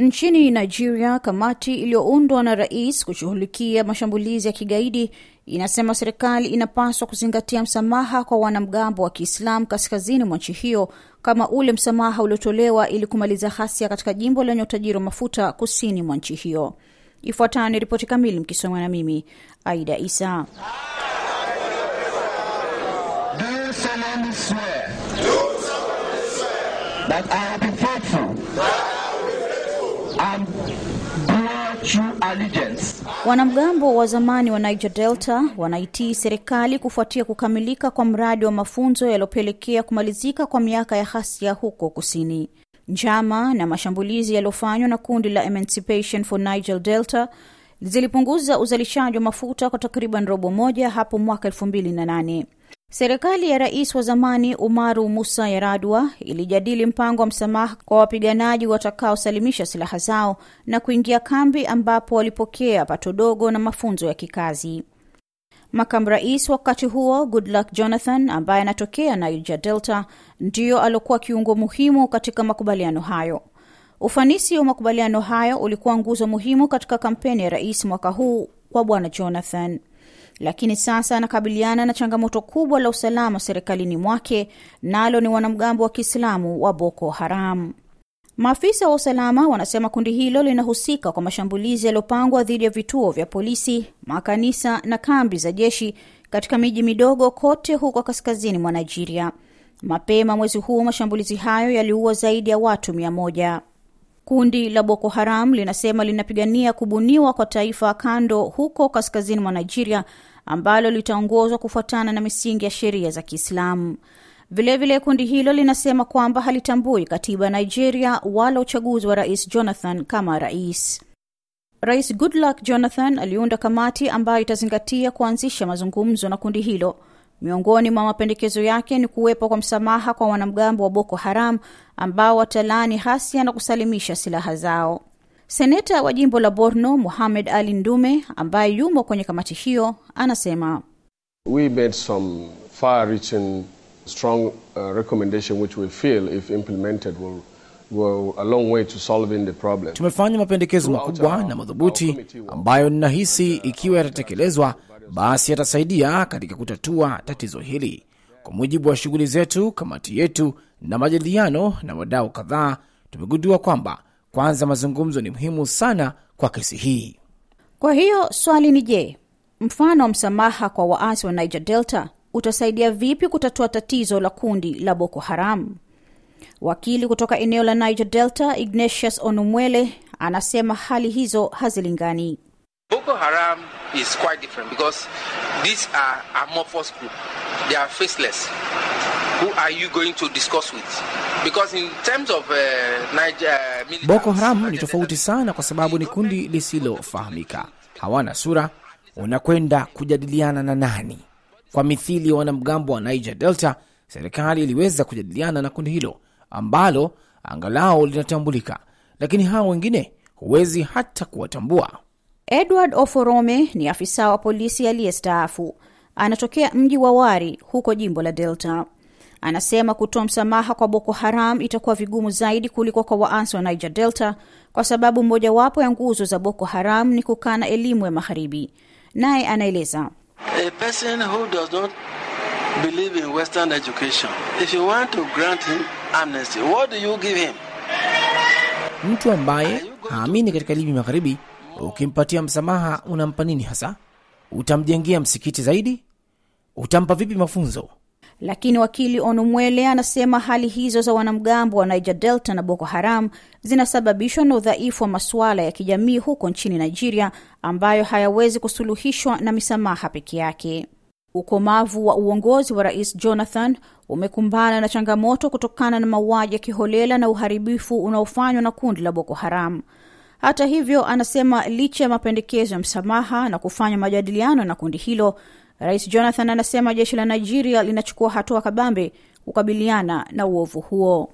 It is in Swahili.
Nchini Nigeria, kamati iliyoundwa na rais kushughulikia mashambulizi ya kigaidi inasema serikali inapaswa kuzingatia msamaha kwa wanamgambo wa Kiislamu kaskazini mwa nchi hiyo kama ule msamaha uliotolewa ili kumaliza ghasia katika jimbo lenye utajiri wa mafuta kusini mwa nchi hiyo. Ifuatayo ni ripoti kamili mkisoma na mimi Aida Isa. Do Wanamgambo wa zamani wa Niger Delta wanaitii serikali kufuatia kukamilika kwa mradi wa mafunzo yaliyopelekea kumalizika kwa miaka ya ghasia huko kusini. Njama na mashambulizi yaliyofanywa na kundi la Emancipation for Niger Delta zilipunguza uzalishaji wa mafuta kwa takriban robo moja hapo mwaka elfu mbili na nane. Serikali ya rais wa zamani Umaru Musa Yaradua ilijadili mpango wa msamaha kwa wapiganaji watakaosalimisha silaha zao na kuingia kambi ambapo walipokea pato dogo na mafunzo ya kikazi. Makamu rais wakati huo Goodluck Jonathan ambaye anatokea Niger Delta ndiyo aliokuwa kiungo muhimu katika makubaliano hayo. Ufanisi wa makubaliano hayo ulikuwa nguzo muhimu katika kampeni ya rais mwaka huu kwa bwana Jonathan lakini sasa anakabiliana na changamoto kubwa la usalama serikalini mwake, nalo ni wanamgambo wa Kiislamu wa Boko Haram. Maafisa wa usalama wanasema kundi hilo linahusika kwa mashambulizi yaliyopangwa dhidi ya vituo vya polisi, makanisa na kambi za jeshi katika miji midogo kote huko kaskazini mwa Nigeria. Mapema mwezi huu mashambulizi hayo yaliua zaidi ya watu mia moja. Kundi la Boko Haram linasema linapigania kubuniwa kwa taifa kando huko kaskazini mwa Nigeria ambalo litaongozwa kufuatana na misingi ya sheria za Kiislamu. Vilevile kundi hilo linasema kwamba halitambui katiba ya Nigeria wala uchaguzi wa Rais Jonathan kama rais. Rais Goodluck Jonathan aliunda kamati ambayo itazingatia kuanzisha mazungumzo na kundi hilo. Miongoni mwa mapendekezo yake ni kuwepo kwa msamaha kwa wanamgambo wa Boko Haram ambao watalaani hasia na kusalimisha silaha zao. Seneta wa jimbo la Borno Muhamed Ali Ndume ambaye yumo kwenye kamati hiyo anasema We made some far-reaching, strong uh, recommendation which we feel, if implemented, will a long way to solving the problem. Tumefanya mapendekezo makubwa na madhubuti ambayo ninahisi ikiwa yatatekelezwa, basi yatasaidia katika kutatua tatizo hili. Kwa mujibu wa shughuli zetu, kamati yetu na majadiliano na wadau kadhaa, tumegundua kwamba kwanza, mazungumzo ni muhimu sana kwa kesi hii. Kwa hiyo swali ni je, mfano wa msamaha kwa waasi wa Niger Delta utasaidia vipi kutatua tatizo la kundi la Boko Haram? Wakili kutoka eneo la Niger Delta Ignatius Onumwele anasema hali hizo hazilingani. Boko Haram is quite different because these are amorphous group. They are faceless. Who are you going to discuss with? Because in terms of uh, Niger, uh, Boko Haram ni tofauti sana kwa sababu ni kundi lisilofahamika, hawana sura. Unakwenda kujadiliana na nani? Kwa mithili ya wanamgambo wa Niger Delta, serikali iliweza kujadiliana na kundi hilo ambalo angalau linatambulika, lakini hao wengine huwezi hata kuwatambua. Edward Oforome ni afisa wa polisi aliyestaafu, anatokea mji wa Wari huko jimbo la Delta. Anasema kutoa msamaha kwa Boko Haram itakuwa vigumu zaidi kuliko kwa waansi wa Niger Delta kwa sababu mojawapo ya nguzo za Boko Haram ni kukana elimu ya magharibi. Naye anaeleza A person who does not believe in Western education, if you want to grant him amnesty, what do you give him? Mtu ambaye haamini katika elimu ya magharibi, ukimpatia msamaha unampa nini hasa? Utamjengea msikiti zaidi? Utampa vipi mafunzo? Lakini wakili Onumwele anasema hali hizo za wanamgambo wa Niger Delta na Boko Haram zinasababishwa na udhaifu wa masuala ya kijamii huko nchini Nigeria ambayo hayawezi kusuluhishwa na misamaha peke yake. Ukomavu wa uongozi wa Rais Jonathan umekumbana na changamoto kutokana na mauaji ya kiholela na uharibifu unaofanywa na kundi la Boko Haram. Hata hivyo, anasema licha ya mapendekezo ya msamaha na kufanya majadiliano na kundi hilo, Rais Jonathan anasema jeshi la Nigeria linachukua hatua kabambe kukabiliana na uovu huo.